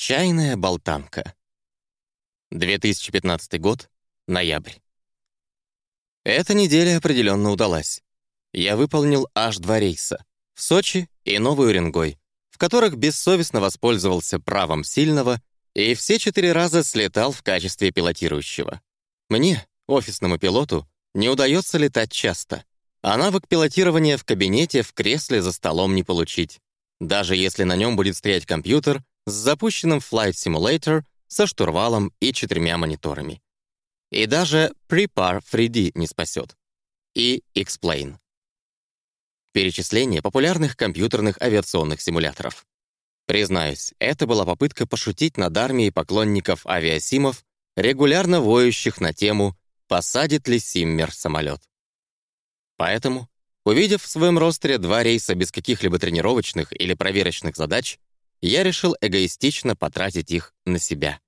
Чайная болтанка. 2015 год, ноябрь. Эта неделя определенно удалась. Я выполнил аж два рейса — в Сочи и Новый Уренгой, в которых бессовестно воспользовался правом сильного и все четыре раза слетал в качестве пилотирующего. Мне, офисному пилоту, не удается летать часто, а навык пилотирования в кабинете в кресле за столом не получить, даже если на нем будет стоять компьютер с запущенным Flight Simulator со штурвалом и четырьмя мониторами. И даже Prepar 3D не спасет. И Explain. Перечисление популярных компьютерных авиационных симуляторов. Признаюсь, это была попытка пошутить над армией поклонников авиасимов, регулярно воющих на тему «Посадит ли Симмер самолет?». Поэтому, увидев в своем ростере два рейса без каких-либо тренировочных или проверочных задач, я решил эгоистично потратить их на себя.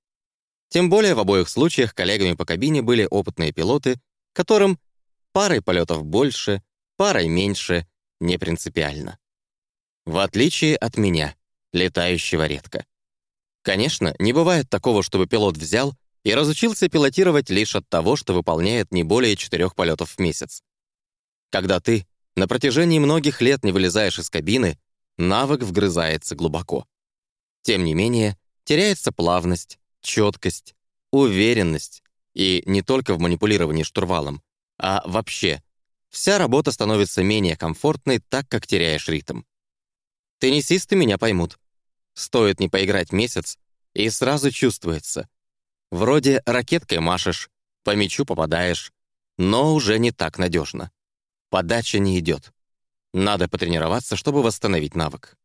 Тем более в обоих случаях коллегами по кабине были опытные пилоты, которым парой полетов больше, парой меньше, не принципиально. В отличие от меня, летающего редко. Конечно, не бывает такого, чтобы пилот взял и разучился пилотировать лишь от того, что выполняет не более четырех полетов в месяц. Когда ты на протяжении многих лет не вылезаешь из кабины, навык вгрызается глубоко. Тем не менее, теряется плавность, четкость, уверенность, и не только в манипулировании штурвалом, а вообще. Вся работа становится менее комфортной, так как теряешь ритм. Теннисисты меня поймут. Стоит не поиграть месяц, и сразу чувствуется. Вроде ракеткой машешь, по мячу попадаешь, но уже не так надежно. Подача не идет. Надо потренироваться, чтобы восстановить навык.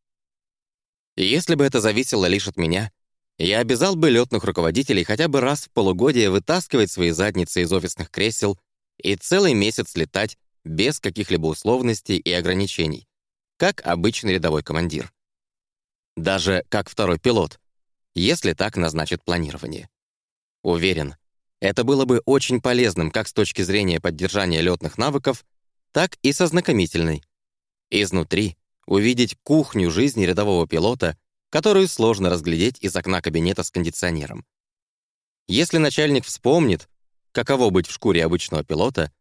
Если бы это зависело лишь от меня, я обязал бы летных руководителей хотя бы раз в полугодие вытаскивать свои задницы из офисных кресел и целый месяц летать без каких-либо условностей и ограничений, как обычный рядовой командир. Даже как второй пилот, если так назначит планирование. Уверен, это было бы очень полезным как с точки зрения поддержания летных навыков, так и со знакомительной. Изнутри увидеть кухню жизни рядового пилота, которую сложно разглядеть из окна кабинета с кондиционером. Если начальник вспомнит, каково быть в шкуре обычного пилота,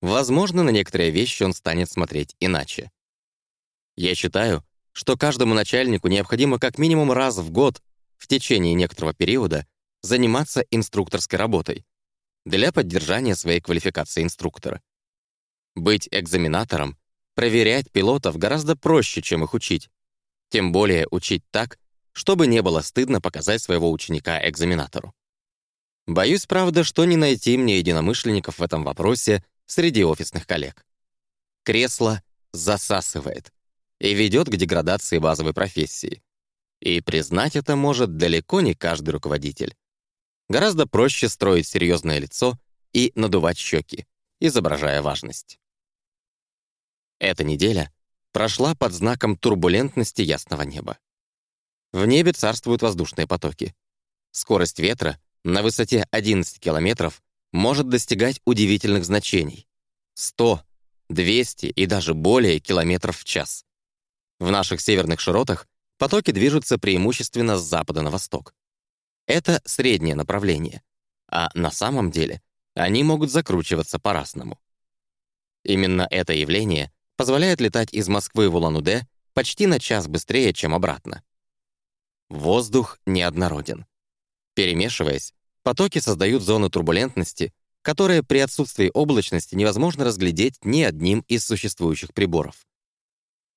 возможно, на некоторые вещи он станет смотреть иначе. Я считаю, что каждому начальнику необходимо как минимум раз в год в течение некоторого периода заниматься инструкторской работой для поддержания своей квалификации инструктора. Быть экзаменатором Проверять пилотов гораздо проще, чем их учить. Тем более учить так, чтобы не было стыдно показать своего ученика экзаменатору. Боюсь, правда, что не найти мне единомышленников в этом вопросе среди офисных коллег. Кресло засасывает и ведет к деградации базовой профессии. И признать это может далеко не каждый руководитель. Гораздо проще строить серьезное лицо и надувать щеки, изображая важность. Эта неделя прошла под знаком турбулентности ясного неба. В небе царствуют воздушные потоки. Скорость ветра на высоте 11 километров может достигать удивительных значений — 100, 200 и даже более километров в час. В наших северных широтах потоки движутся преимущественно с запада на восток. Это среднее направление, а на самом деле они могут закручиваться по-разному. Именно это явление позволяет летать из Москвы в Улан-Удэ почти на час быстрее, чем обратно. Воздух неоднороден. Перемешиваясь, потоки создают зону турбулентности, которые при отсутствии облачности невозможно разглядеть ни одним из существующих приборов.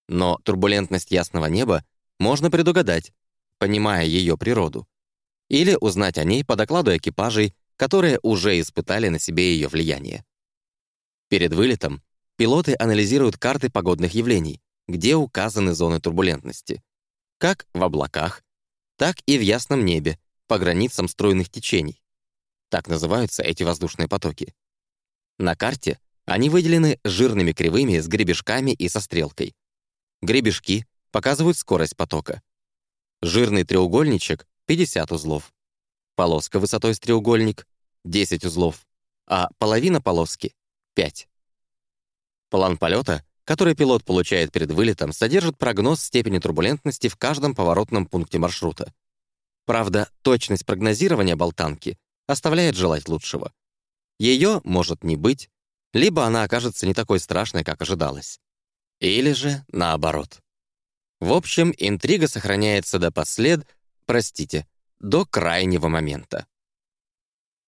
Но турбулентность ясного неба можно предугадать, понимая ее природу, или узнать о ней по докладу экипажей, которые уже испытали на себе ее влияние. Перед вылетом пилоты анализируют карты погодных явлений, где указаны зоны турбулентности, как в облаках, так и в ясном небе, по границам струйных течений. Так называются эти воздушные потоки. На карте они выделены жирными кривыми с гребешками и со стрелкой. Гребешки показывают скорость потока. Жирный треугольничек — 50 узлов. Полоска высотой с треугольник — 10 узлов, а половина полоски — 5. План полета, который пилот получает перед вылетом, содержит прогноз степени турбулентности в каждом поворотном пункте маршрута. Правда, точность прогнозирования болтанки оставляет желать лучшего. Ее может не быть, либо она окажется не такой страшной, как ожидалось. Или же наоборот. В общем, интрига сохраняется до послед, простите, до крайнего момента.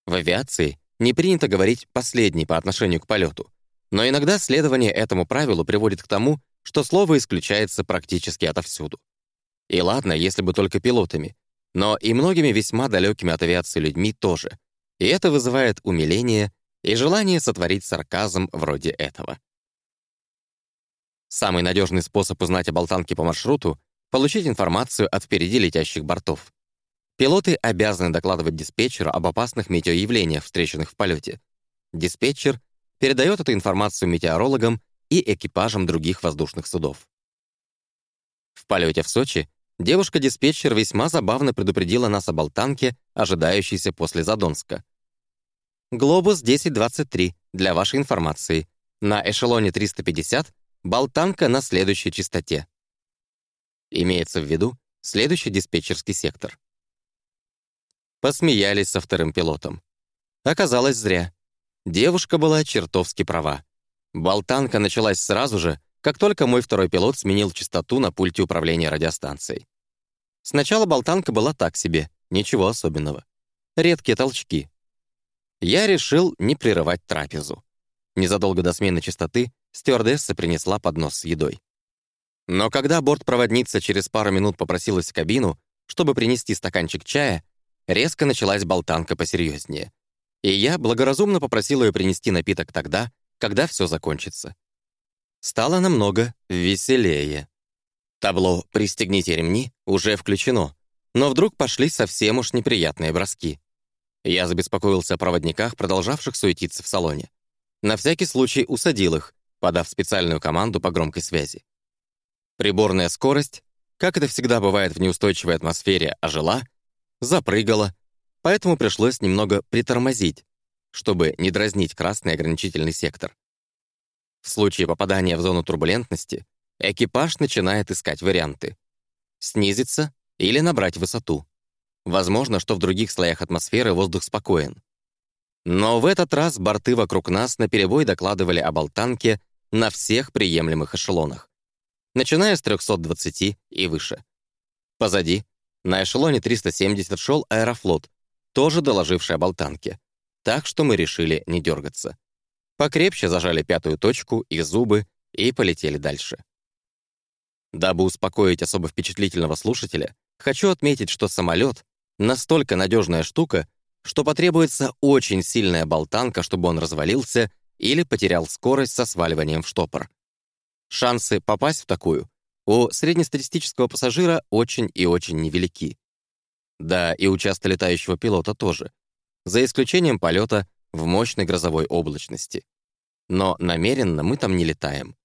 В авиации не принято говорить «последний» по отношению к полету, но иногда следование этому правилу приводит к тому, что слово исключается практически отовсюду. И ладно, если бы только пилотами, но и многими весьма далекими от авиации людьми тоже. И это вызывает умиление и желание сотворить сарказм вроде этого. Самый надежный способ узнать о болтанке по маршруту — получить информацию от впереди летящих бортов. Пилоты обязаны докладывать диспетчеру об опасных метеоявлениях, встреченных в полете. Диспетчер передает эту информацию метеорологам и экипажам других воздушных судов. В полете в Сочи девушка-диспетчер весьма забавно предупредила нас о болтанке, ожидающейся после Задонска. «Глобус 1023, для вашей информации. На эшелоне 350 болтанка на следующей частоте». Имеется в виду следующий диспетчерский сектор. Посмеялись со вторым пилотом. Оказалось зря. Девушка была чертовски права. Болтанка началась сразу же, как только мой второй пилот сменил частоту на пульте управления радиостанцией. Сначала болтанка была так себе, ничего особенного. Редкие толчки. Я решил не прерывать трапезу. Незадолго до смены частоты стюардесса принесла поднос с едой. Но когда бортпроводница через пару минут попросилась в кабину, чтобы принести стаканчик чая, резко началась болтанка посерьезнее. И я благоразумно попросил ее принести напиток тогда, когда все закончится стало намного веселее. Табло «Пристегните ремни» уже включено, но вдруг пошли совсем уж неприятные броски. Я забеспокоился о проводниках, продолжавших суетиться в салоне. На всякий случай усадил их, подав специальную команду по громкой связи. Приборная скорость, как это всегда бывает в неустойчивой атмосфере, ожила, запрыгала, поэтому пришлось немного притормозить, чтобы не дразнить красный ограничительный сектор. В случае попадания в зону турбулентности экипаж начинает искать варианты. Снизиться или набрать высоту. Возможно, что в других слоях атмосферы воздух спокоен. Но в этот раз борты вокруг нас наперебой докладывали о болтанке на всех приемлемых эшелонах, начиная с 320 и выше. Позади, на эшелоне 370 шел Аэрофлот, тоже доложивший о болтанке, так что мы решили не дергаться покрепче зажали пятую точку и зубы и полетели дальше. Дабы успокоить особо впечатлительного слушателя, хочу отметить, что самолет — настолько надежная штука, что потребуется очень сильная болтанка, чтобы он развалился или потерял скорость со сваливанием в штопор. Шансы попасть в такую у среднестатистического пассажира очень и очень невелики. Да, и у летающего пилота тоже, за исключением полета в мощной грозовой облачности. Но намеренно мы там не летаем.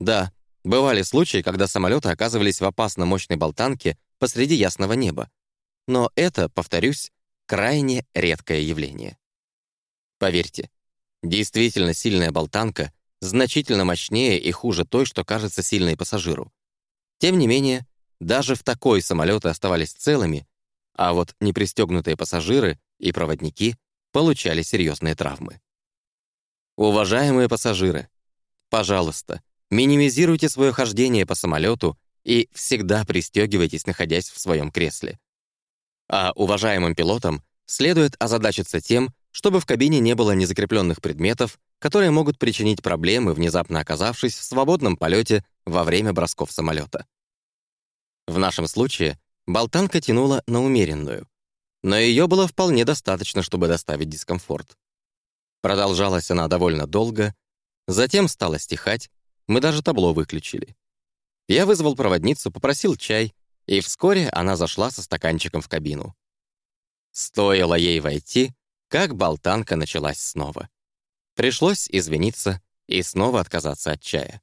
Да, бывали случаи, когда самолеты оказывались в опасно мощной болтанке посреди ясного неба. Но это, повторюсь, крайне редкое явление. Поверьте, действительно сильная болтанка значительно мощнее и хуже той, что кажется сильной пассажиру. Тем не менее, даже в такой самолеты оставались целыми, а вот непристегнутые пассажиры и проводники получали серьезные травмы. Уважаемые пассажиры, пожалуйста, минимизируйте свое хождение по самолету и всегда пристегивайтесь, находясь в своем кресле. А уважаемым пилотам следует озадачиться тем, чтобы в кабине не было незакрепленных предметов, которые могут причинить проблемы, внезапно оказавшись в свободном полете во время бросков самолета. В нашем случае болтанка тянула на умеренную, но ее было вполне достаточно, чтобы доставить дискомфорт. Продолжалась она довольно долго, затем стала стихать, мы даже табло выключили. Я вызвал проводницу, попросил чай, и вскоре она зашла со стаканчиком в кабину. Стоило ей войти, как болтанка началась снова. Пришлось извиниться и снова отказаться от чая.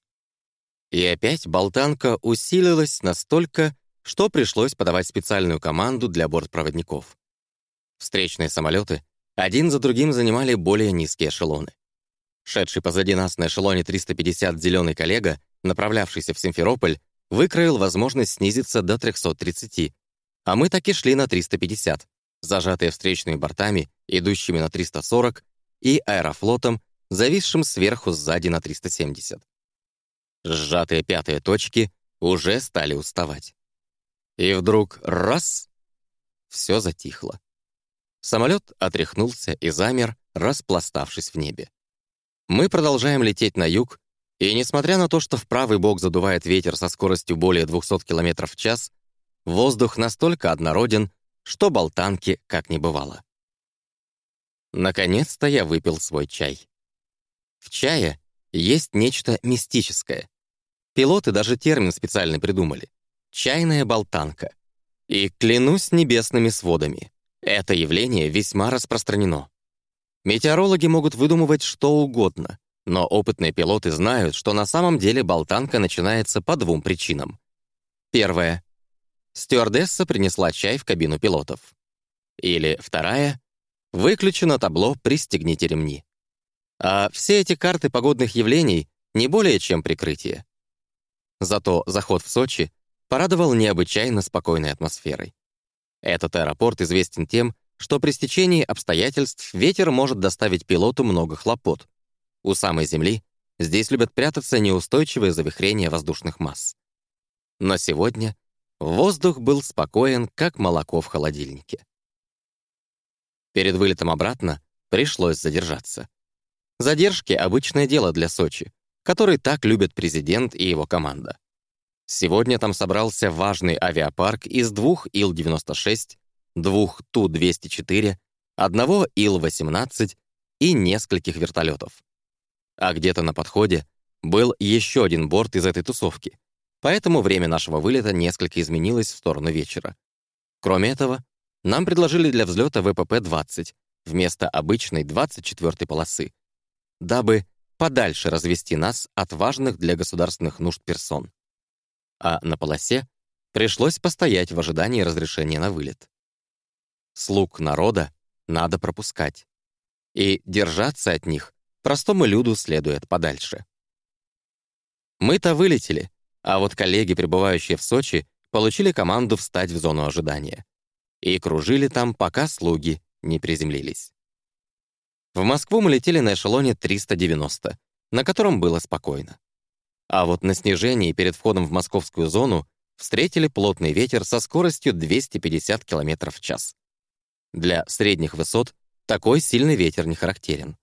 И опять болтанка усилилась настолько, что пришлось подавать специальную команду для бортпроводников. Встречные самолеты один за другим занимали более низкие эшелоны. Шедший позади нас на эшелоне 350 зеленый коллега, направлявшийся в Симферополь, выкроил возможность снизиться до 330, А мы таки шли на 350, зажатые встречными бортами, идущими на 340, и аэрофлотом, зависшим сверху сзади на 370. Сжатые пятые точки уже стали уставать. И вдруг раз — все затихло. Самолет отряхнулся и замер, распластавшись в небе. Мы продолжаем лететь на юг, и несмотря на то, что в правый бок задувает ветер со скоростью более 200 км в час, воздух настолько однороден, что болтанки как не бывало. Наконец-то я выпил свой чай. В чае есть нечто мистическое. Пилоты даже термин специально придумали — чайная болтанка. И клянусь небесными сводами, это явление весьма распространено. Метеорологи могут выдумывать что угодно, но опытные пилоты знают, что на самом деле болтанка начинается по двум причинам. Первое. Стюардесса принесла чай в кабину пилотов. Или вторая. Выключено табло «Пристегните ремни». А все эти карты погодных явлений не более чем прикрытие. Зато заход в Сочи порадовал необычайно спокойной атмосферой. Этот аэропорт известен тем, что при стечении обстоятельств ветер может доставить пилоту много хлопот. У самой Земли здесь любят прятаться неустойчивые завихрения воздушных масс. Но сегодня воздух был спокоен, как молоко в холодильнике. Перед вылетом обратно пришлось задержаться. Задержки — обычное дело для Сочи, который так любят президент и его команда. Сегодня там собрался важный авиапарк из двух Ил-96, двух Ту-204, одного Ил-18 и нескольких вертолетов. А где-то на подходе был еще один борт из этой тусовки, поэтому время нашего вылета несколько изменилось в сторону вечера. Кроме этого, нам предложили для взлета ВПП-20 вместо обычной 24-й полосы, дабы подальше развести нас от важных для государственных нужд персон а на полосе пришлось постоять в ожидании разрешения на вылет. Слуг народа надо пропускать. И держаться от них простому люду следует подальше. Мы-то вылетели, а вот коллеги, пребывающие в Сочи, получили команду встать в зону ожидания. И кружили там, пока слуги не приземлились. В Москву мы летели на эшелоне 390, на котором было спокойно. А вот на снижении перед входом в московскую зону встретили плотный ветер со скоростью 250 км в час. Для средних высот такой сильный ветер не характерен.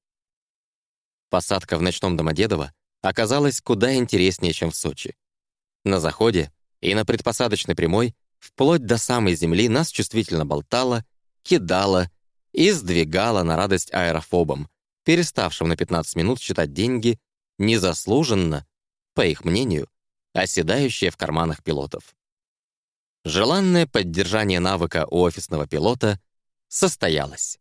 Посадка в ночном Домодедово оказалась куда интереснее, чем в Сочи. На заходе и на предпосадочной прямой вплоть до самой земли нас чувствительно болтало, кидало и сдвигало на радость аэрофобам, переставшим на 15 минут считать деньги незаслуженно по их мнению, оседающее в карманах пилотов. Желанное поддержание навыка у офисного пилота состоялось.